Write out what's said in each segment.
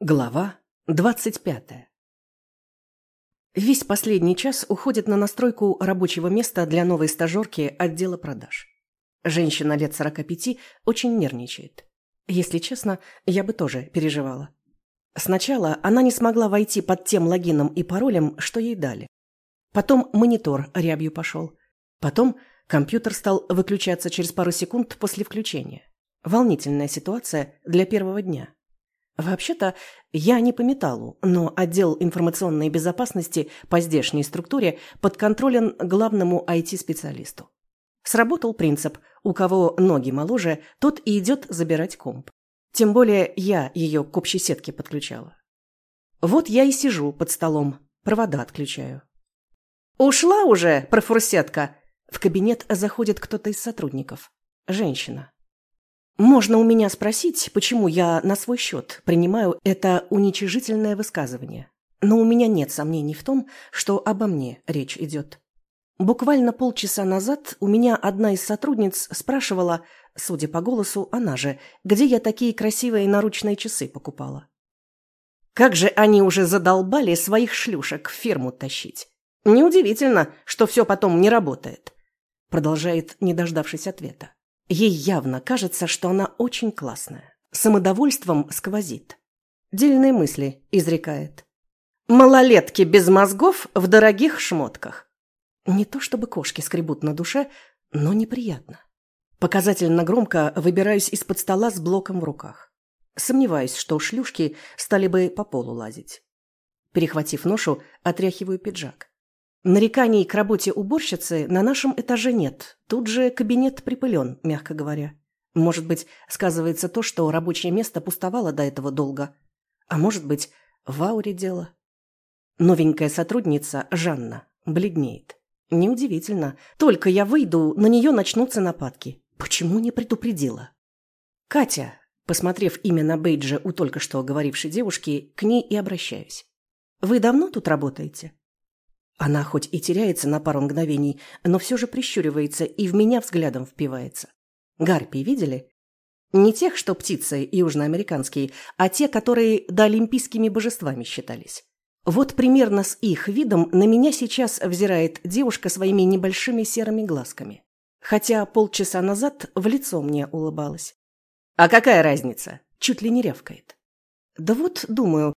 Глава двадцать пятая Весь последний час уходит на настройку рабочего места для новой стажерки отдела продаж. Женщина лет сорока пяти очень нервничает. Если честно, я бы тоже переживала. Сначала она не смогла войти под тем логином и паролем, что ей дали. Потом монитор рябью пошел. Потом компьютер стал выключаться через пару секунд после включения. Волнительная ситуация для первого дня. Вообще-то, я не по металлу, но отдел информационной безопасности по здешней структуре подконтролен главному IT-специалисту. Сработал принцип «у кого ноги моложе, тот и идет забирать комп». Тем более я ее к общей сетке подключала. Вот я и сижу под столом, провода отключаю. «Ушла уже, профурсетка!» В кабинет заходит кто-то из сотрудников. Женщина. Можно у меня спросить, почему я на свой счет принимаю это уничижительное высказывание. Но у меня нет сомнений в том, что обо мне речь идет. Буквально полчаса назад у меня одна из сотрудниц спрашивала, судя по голосу, она же, где я такие красивые наручные часы покупала. Как же они уже задолбали своих шлюшек в фирму тащить. Неудивительно, что все потом не работает. Продолжает, не дождавшись ответа. Ей явно кажется, что она очень классная. Самодовольством сквозит. Дельные мысли изрекает. Малолетки без мозгов в дорогих шмотках. Не то чтобы кошки скребут на душе, но неприятно. Показательно громко выбираюсь из-под стола с блоком в руках. Сомневаюсь, что шлюшки стали бы по полу лазить. Перехватив ношу, отряхиваю пиджак. Нареканий к работе уборщицы на нашем этаже нет. Тут же кабинет припылен, мягко говоря. Может быть, сказывается то, что рабочее место пустовало до этого долго. А может быть, в ауре дело. Новенькая сотрудница, Жанна, бледнеет. Неудивительно. Только я выйду, на нее начнутся нападки. Почему не предупредила? Катя, посмотрев имя на бейдже у только что говорившей девушки, к ней и обращаюсь. Вы давно тут работаете? Она хоть и теряется на пару мгновений, но все же прищуривается и в меня взглядом впивается. Гарпии видели? Не тех, что птицы южноамериканские, а те, которые доолимпийскими божествами считались. Вот примерно с их видом на меня сейчас взирает девушка своими небольшими серыми глазками. Хотя полчаса назад в лицо мне улыбалась. «А какая разница?» Чуть ли не рявкает. Да вот, думаю,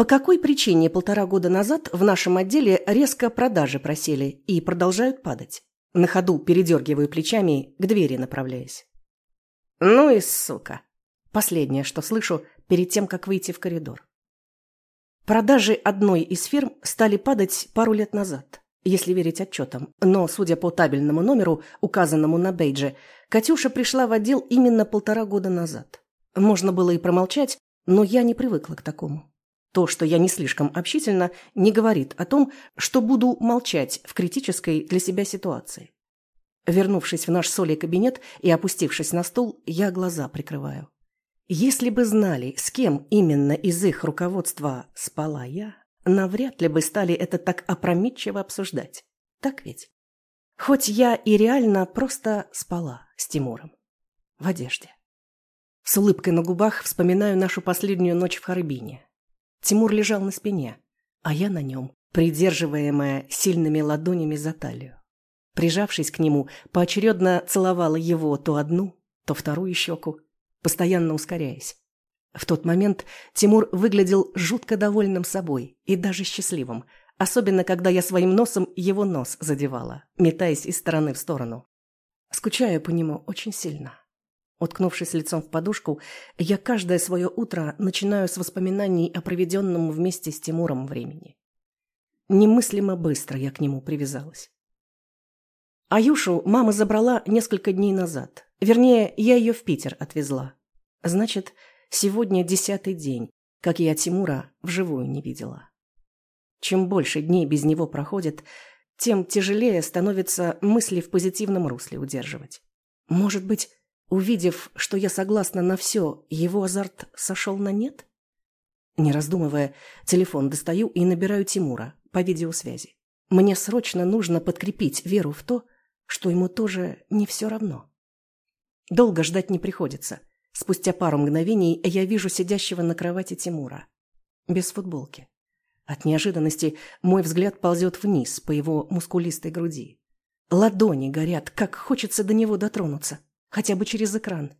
по какой причине полтора года назад в нашем отделе резко продажи просели и продолжают падать? На ходу передергиваю плечами, к двери направляясь. Ну и сука. Последнее, что слышу перед тем, как выйти в коридор. Продажи одной из фирм стали падать пару лет назад, если верить отчетам. Но, судя по табельному номеру, указанному на бейдже, Катюша пришла в отдел именно полтора года назад. Можно было и промолчать, но я не привыкла к такому. То, что я не слишком общительна, не говорит о том, что буду молчать в критической для себя ситуации. Вернувшись в наш соли кабинет и опустившись на стул, я глаза прикрываю. Если бы знали, с кем именно из их руководства спала я, навряд ли бы стали это так опрометчиво обсуждать. Так ведь? Хоть я и реально просто спала с Тимуром. В одежде. С улыбкой на губах вспоминаю нашу последнюю ночь в Харбине. Тимур лежал на спине, а я на нем, придерживаемая сильными ладонями за талию. Прижавшись к нему, поочередно целовала его то одну, то вторую щеку, постоянно ускоряясь. В тот момент Тимур выглядел жутко довольным собой и даже счастливым, особенно когда я своим носом его нос задевала, метаясь из стороны в сторону. Скучаю по нему очень сильно. Уткнувшись лицом в подушку, я каждое свое утро начинаю с воспоминаний о проведенном вместе с Тимуром времени. Немыслимо быстро я к нему привязалась. Аюшу мама забрала несколько дней назад. Вернее, я ее в Питер отвезла. Значит, сегодня десятый день, как я Тимура вживую не видела. Чем больше дней без него проходит, тем тяжелее становится мысли в позитивном русле удерживать. Может быть, Увидев, что я согласна на все, его азарт сошел на нет? Не раздумывая, телефон достаю и набираю Тимура по видеосвязи. Мне срочно нужно подкрепить веру в то, что ему тоже не все равно. Долго ждать не приходится. Спустя пару мгновений я вижу сидящего на кровати Тимура. без футболки. От неожиданности мой взгляд ползет вниз по его мускулистой груди. Ладони горят, как хочется до него дотронуться, хотя бы через экран.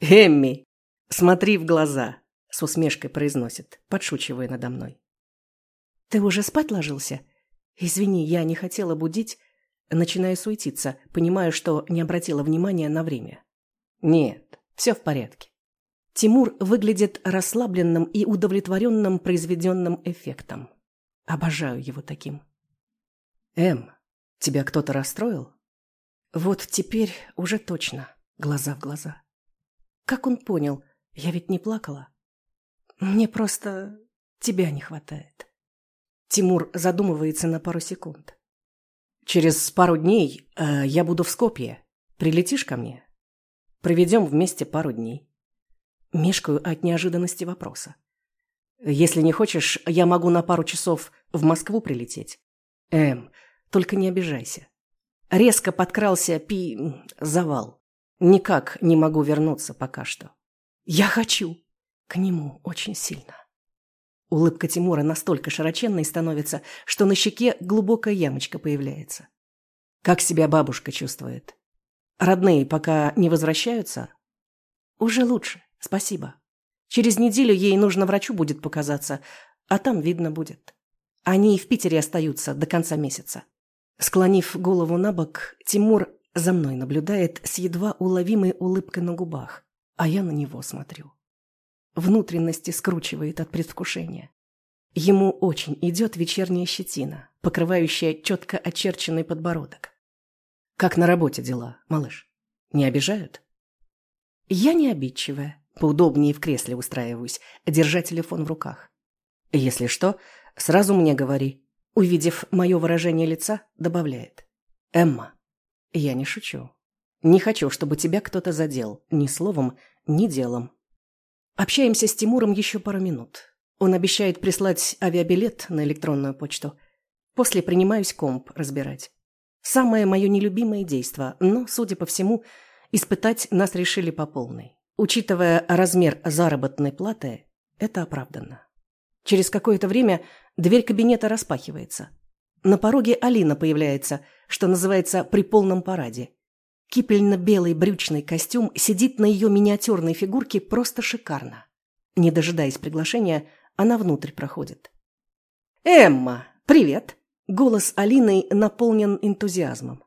«Эмми, смотри в глаза!» — с усмешкой произносит, подшучивая надо мной. «Ты уже спать ложился? Извини, я не хотела будить». Начинаю суетиться, понимаю, что не обратила внимания на время. «Нет, все в порядке». Тимур выглядит расслабленным и удовлетворенным произведенным эффектом. Обожаю его таким. «Эм, тебя кто-то расстроил?» Вот теперь уже точно, глаза в глаза. Как он понял, я ведь не плакала. Мне просто тебя не хватает. Тимур задумывается на пару секунд. Через пару дней э, я буду в Скопье. Прилетишь ко мне? Проведем вместе пару дней. Мешкаю от неожиданности вопроса. Если не хочешь, я могу на пару часов в Москву прилететь. Эм, только не обижайся. Резко подкрался пи... завал. Никак не могу вернуться пока что. Я хочу к нему очень сильно. Улыбка Тимура настолько широченной становится, что на щеке глубокая ямочка появляется. Как себя бабушка чувствует? Родные пока не возвращаются? Уже лучше, спасибо. Через неделю ей нужно врачу будет показаться, а там видно будет. Они и в Питере остаются до конца месяца. Склонив голову на бок, Тимур за мной наблюдает с едва уловимой улыбкой на губах, а я на него смотрю. Внутренности скручивает от предвкушения. Ему очень идет вечерняя щетина, покрывающая четко очерченный подбородок. «Как на работе дела, малыш? Не обижают?» Я не обидчивая, поудобнее в кресле устраиваюсь, держа телефон в руках. «Если что, сразу мне говори, Увидев мое выражение лица, добавляет. «Эмма, я не шучу. Не хочу, чтобы тебя кто-то задел. Ни словом, ни делом». Общаемся с Тимуром еще пару минут. Он обещает прислать авиабилет на электронную почту. После принимаюсь комп разбирать. Самое мое нелюбимое действо, но, судя по всему, испытать нас решили по полной. Учитывая размер заработной платы, это оправданно. Через какое-то время дверь кабинета распахивается. На пороге Алина появляется, что называется при полном параде. Кипельно-белый брючный костюм сидит на ее миниатюрной фигурке просто шикарно. Не дожидаясь приглашения, она внутрь проходит. «Эмма, привет!» Голос Алины наполнен энтузиазмом.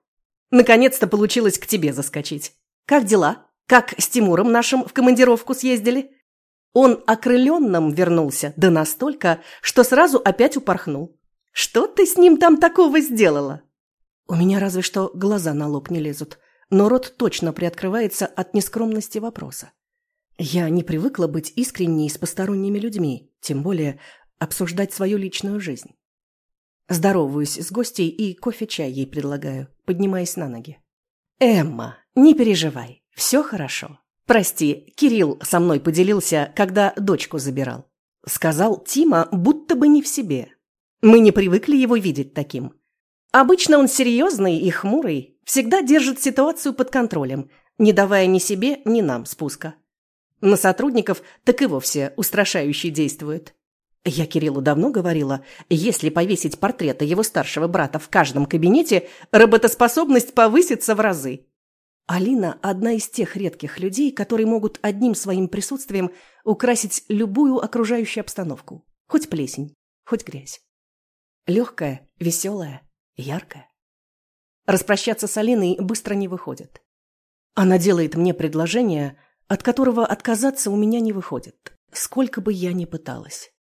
«Наконец-то получилось к тебе заскочить. Как дела? Как с Тимуром нашим в командировку съездили?» Он окрыленным вернулся, да настолько, что сразу опять упорхнул. «Что ты с ним там такого сделала?» У меня разве что глаза на лоб не лезут, но рот точно приоткрывается от нескромности вопроса. Я не привыкла быть искренней с посторонними людьми, тем более обсуждать свою личную жизнь. Здороваюсь с гостей и кофе-чай ей предлагаю, поднимаясь на ноги. «Эмма, не переживай, все хорошо. Прости, Кирилл со мной поделился, когда дочку забирал. Сказал Тима, будто бы не в себе. Мы не привыкли его видеть таким. Обычно он серьезный и хмурый, всегда держит ситуацию под контролем, не давая ни себе, ни нам спуска. На сотрудников так и вовсе устрашающе действует. Я Кириллу давно говорила, если повесить портреты его старшего брата в каждом кабинете, работоспособность повысится в разы. Алина – одна из тех редких людей, которые могут одним своим присутствием украсить любую окружающую обстановку. Хоть плесень, хоть грязь. Легкая, веселая, яркая. Распрощаться с Алиной быстро не выходит. Она делает мне предложение, от которого отказаться у меня не выходит, сколько бы я ни пыталась.